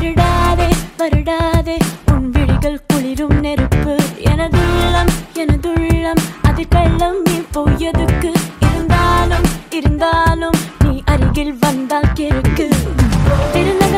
வருடாதே வருடாதே உன் விழிகள் குளிரும் நெருப்பு. எனதுள்ளம் எனதுள்ளம் அது கள்ளம் நீ போயதுக்கு இருந்தாலும் இருந்தாலும் நீ அருகில் வந்தால் கேட்கு திருநா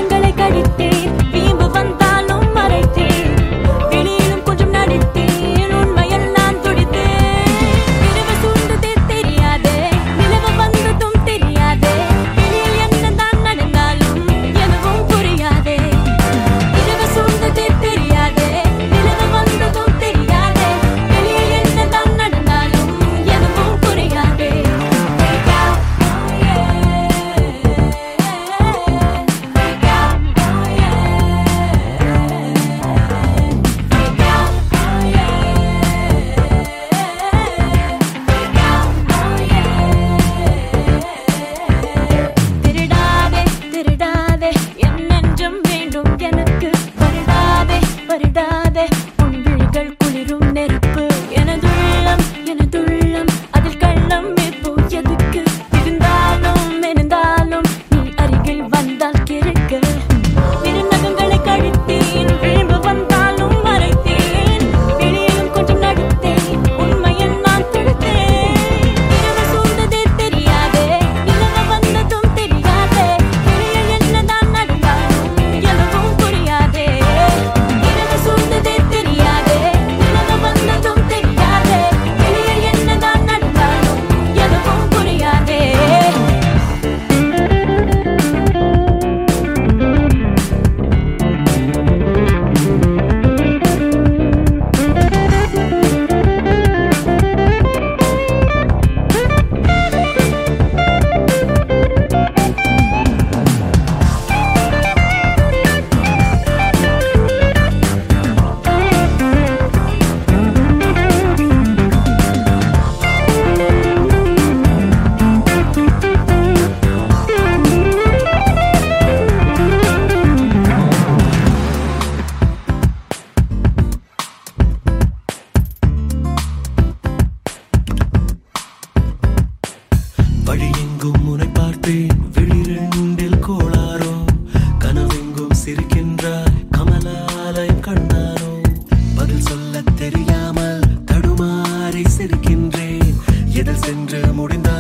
எனக்கு வருடாதே வருடா வழியெங்கும் உனை பார்த்தேன். விழிரெண்டில் கோளாரோ கனவெங்கும் சிரிக்கின்றாய். கமலாலயம் கண்டாரோ பதில் சொல்ல தெரியாமல் தடுமாறி சிரிக்கின்றேன். எதில் சென்று முடிந்த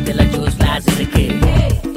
della Juice Laser che